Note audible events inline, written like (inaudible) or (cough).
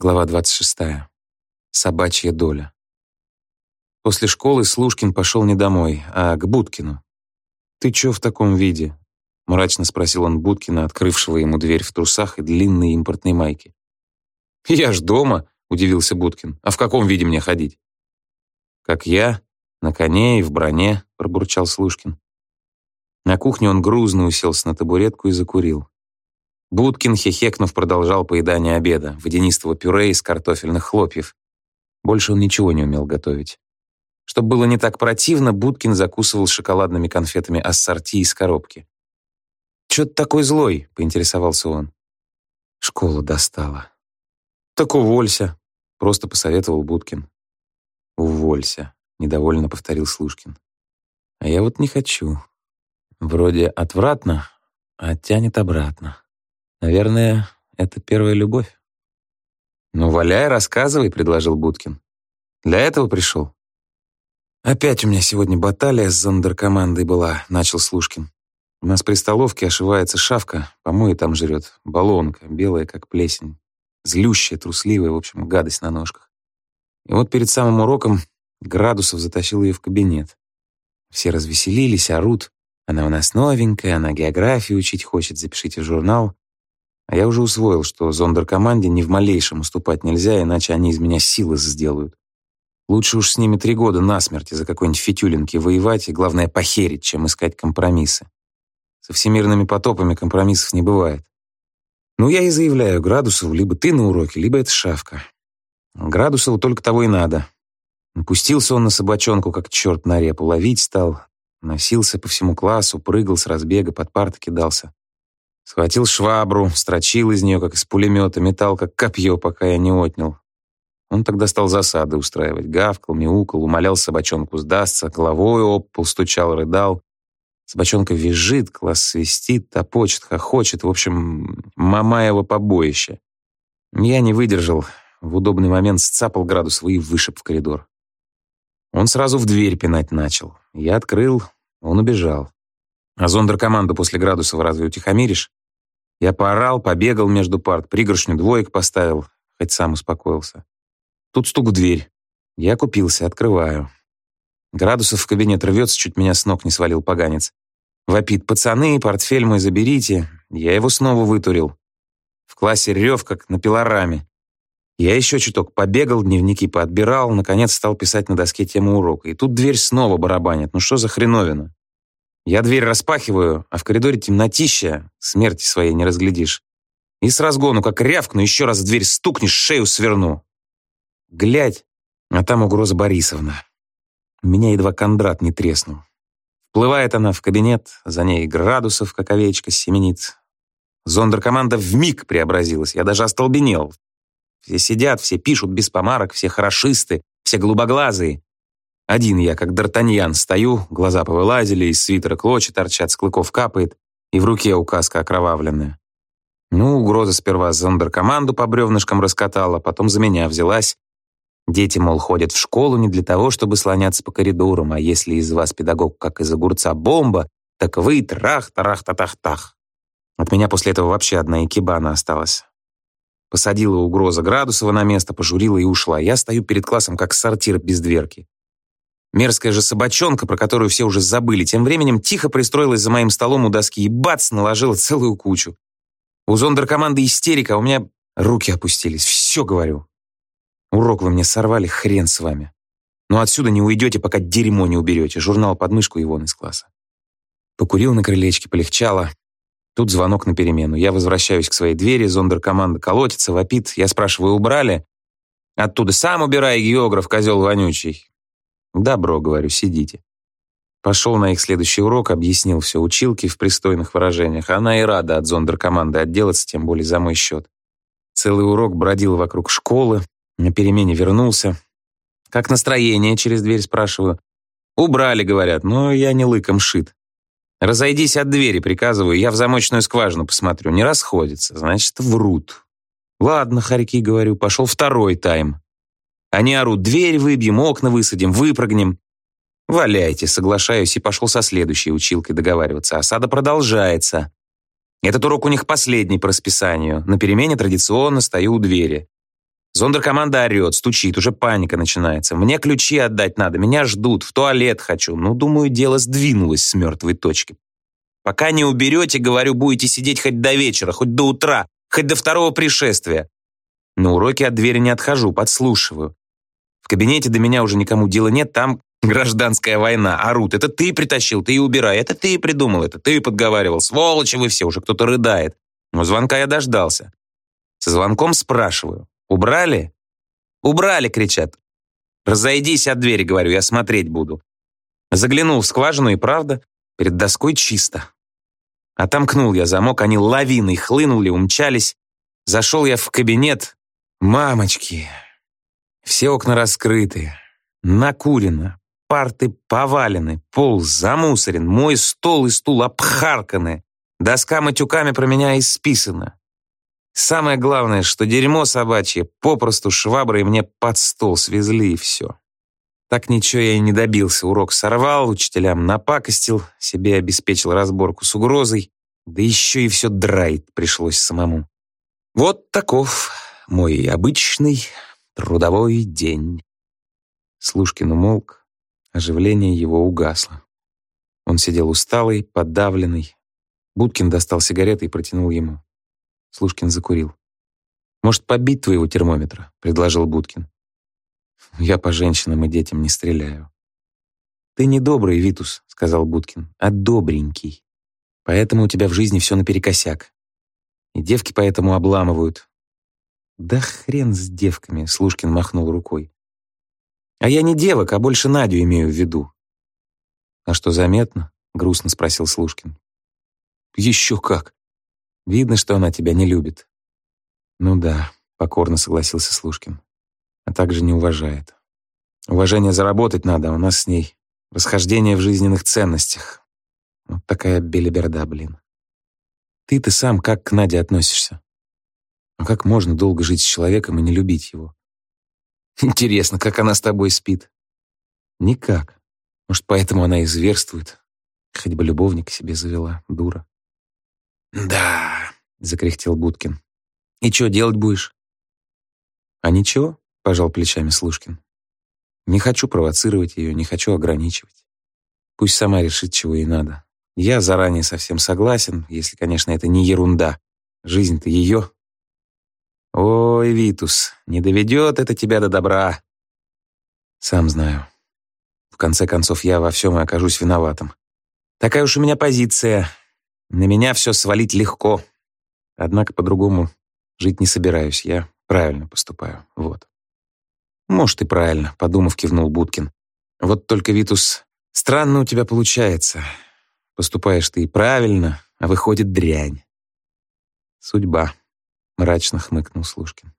Глава 26. Собачья доля. После школы Слушкин пошел не домой, а к Будкину. «Ты чё в таком виде?» — мрачно спросил он Будкина, открывшего ему дверь в трусах и длинной импортной майке. «Я ж дома», — удивился Будкин. «А в каком виде мне ходить?» «Как я, на коне и в броне», — пробурчал Слушкин. На кухне он грузно уселся на табуретку и закурил. Будкин, хихекнув, продолжал поедание обеда, водянистого пюре из картофельных хлопьев. Больше он ничего не умел готовить. Чтобы было не так противно, Будкин закусывал шоколадными конфетами ассорти из коробки. «Чё ты такой злой?» — поинтересовался он. Школа достала. «Так уволься», — просто посоветовал Будкин. «Уволься», — недовольно повторил Слушкин. «А я вот не хочу. Вроде отвратно, а тянет обратно». Наверное, это первая любовь. «Ну, валяй, рассказывай», — предложил Будкин. «Для этого пришел?» «Опять у меня сегодня баталия с зондеркомандой была», — начал Слушкин. «У нас при столовке ошивается шавка, помои там жрет, баллонка, белая, как плесень, злющая, трусливая, в общем, гадость на ножках. И вот перед самым уроком Градусов затащил ее в кабинет. Все развеселились, орут. Она у нас новенькая, она географию учить хочет, запишите в журнал. А я уже усвоил, что зондеркоманде ни в малейшем уступать нельзя, иначе они из меня силы сделают. Лучше уж с ними три года насмерть из-за какой-нибудь фитюлинки воевать и, главное, похерить, чем искать компромиссы. Со всемирными потопами компромиссов не бывает. Ну, я и заявляю Градусову, либо ты на уроке, либо это шавка. Градусову только того и надо. Напустился он на собачонку, как черт на репу, ловить стал, носился по всему классу, прыгал с разбега, под парты кидался. Схватил швабру, строчил из нее, как из пулемета, метал, как копье, пока я не отнял. Он тогда стал засады устраивать. Гавкал, мяукал, умолял собачонку сдастся, головой об пол стучал, рыдал. Собачонка визжит, класс свистит, топочет, хохочет. В общем, мамаево побоище. Я не выдержал. В удобный момент сцапал градус и вышиб в коридор. Он сразу в дверь пинать начал. Я открыл, он убежал. А зондеркоманду после градусов разве утихомиришь? Я поорал, побегал между парт, пригоршню двоек поставил, хоть сам успокоился. Тут стук в дверь. Я купился, открываю. Градусов в кабинет рвется, чуть меня с ног не свалил поганец. Вопит, пацаны, портфель мой заберите. Я его снова вытурил. В классе рев, как на пилораме. Я еще чуток побегал, дневники поотбирал, наконец стал писать на доске тему урока. И тут дверь снова барабанит. Ну что за хреновина? Я дверь распахиваю, а в коридоре темнотища, смерти своей не разглядишь. И с разгону, как рявкну, еще раз в дверь стукнешь, шею сверну. Глядь, а там угроза Борисовна. Меня едва Кондрат не треснул. Вплывает она в кабинет, за ней градусов, как овечка, семенит. Зондеркоманда вмиг преобразилась, я даже остолбенел. Все сидят, все пишут без помарок, все хорошисты, все голубоглазые. Один я, как Д'Артаньян, стою, глаза повылазили, из свитера клочья торчат, с клыков капает, и в руке указка окровавленная. Ну, угроза сперва зондеркоманду по бревнышкам раскатала, потом за меня взялась. Дети, мол, ходят в школу не для того, чтобы слоняться по коридорам, а если из вас педагог, как из огурца, бомба, так вы трах-тарах-татах-тах. От меня после этого вообще одна экибана осталась. Посадила угроза Градусова на место, пожурила и ушла. Я стою перед классом, как сортир без дверки. Мерзкая же собачонка, про которую все уже забыли, тем временем тихо пристроилась за моим столом у доски и бац, наложила целую кучу. У зондеркоманды истерика, а у меня руки опустились. Все говорю. Урок вы мне сорвали, хрен с вами. Но отсюда не уйдете, пока дерьмо не уберете. Журнал под мышку и вон из класса. Покурил на крылечке, полегчало. Тут звонок на перемену. Я возвращаюсь к своей двери, зондеркоманда колотится, вопит. Я спрашиваю, убрали? Оттуда сам убирай, географ, козел вонючий. «Добро», — говорю, — «сидите». Пошел на их следующий урок, объяснил все училке в пристойных выражениях. Она и рада от зондеркоманды отделаться, тем более за мой счет. Целый урок бродил вокруг школы, на перемене вернулся. «Как настроение?» — через дверь спрашиваю. «Убрали», — говорят, но я не лыком шит. «Разойдись от двери», — приказываю, я в замочную скважину посмотрю. Не расходится, значит, врут. «Ладно, хорьки», — говорю, пошел второй тайм. Они орут, дверь выбьем, окна высадим, выпрыгнем. Валяйте, соглашаюсь и пошел со следующей училкой договариваться. Осада продолжается. Этот урок у них последний по расписанию. На перемене традиционно стою у двери. Зондеркоманда орет, стучит, уже паника начинается. Мне ключи отдать надо, меня ждут, в туалет хочу. Ну, думаю, дело сдвинулось с мертвой точки. Пока не уберете, говорю, будете сидеть хоть до вечера, хоть до утра, хоть до второго пришествия. На уроки от двери не отхожу, подслушиваю. В кабинете до меня уже никому дела нет, там гражданская война. Орут, это ты притащил, ты и убирай, это ты придумал, это ты подговаривал. Сволочи вы все, уже кто-то рыдает. Но звонка я дождался. Со звонком спрашиваю, убрали? Убрали, кричат. Разойдись от двери, говорю, я смотреть буду. Заглянул в скважину, и правда, перед доской чисто. Отомкнул я замок, они лавиной хлынули, умчались. Зашел я в кабинет. Мамочки, все окна раскрыты, накурено, парты повалены, пол замусорен, мой стол и стул обхарканы, доска матюками про меня исписана. Самое главное, что дерьмо собачье попросту шваброй мне под стол свезли и все. Так ничего я и не добился. Урок сорвал, учителям напакостил, себе обеспечил разборку с угрозой, да еще и все драить пришлось самому. Вот таков мой обычный трудовой день. Слушкин умолк, оживление его угасло. Он сидел усталый, подавленный. Будкин достал сигареты и протянул ему. Слушкин закурил. «Может, побить твоего термометра?» — предложил Будкин. «Я по женщинам и детям не стреляю». «Ты не добрый, Витус», — сказал Будкин, — «а добренький. Поэтому у тебя в жизни все наперекосяк. И девки поэтому обламывают». «Да хрен с девками», — Слушкин махнул рукой. «А я не девок, а больше Надю имею в виду». «А что, заметно?» — грустно спросил Слушкин. «Еще как. Видно, что она тебя не любит». «Ну да», — покорно согласился Слушкин. «А также не уважает. Уважение заработать надо, а у нас с ней расхождение в жизненных ценностях. Вот такая белиберда, блин. Ты-то сам как к Наде относишься? А как можно долго жить с человеком и не любить его? (laughs) Интересно, как она с тобой спит? Никак. Может, поэтому она и зверствует. Хоть бы любовника себе завела, дура. «Да», — закряхтел Будкин. «И что делать будешь?» «А ничего», — пожал плечами Слушкин. «Не хочу провоцировать ее, не хочу ограничивать. Пусть сама решит, чего ей надо. Я заранее совсем согласен, если, конечно, это не ерунда. Жизнь-то ее. Ой, Витус, не доведет это тебя до добра. Сам знаю. В конце концов, я во всем и окажусь виноватым. Такая уж у меня позиция. На меня все свалить легко. Однако по-другому жить не собираюсь. Я правильно поступаю. Вот. Может, и правильно, подумав, кивнул Будкин. Вот только, Витус, странно у тебя получается. Поступаешь ты и правильно, а выходит дрянь. Судьба, мрачно хмыкнул Слушкин.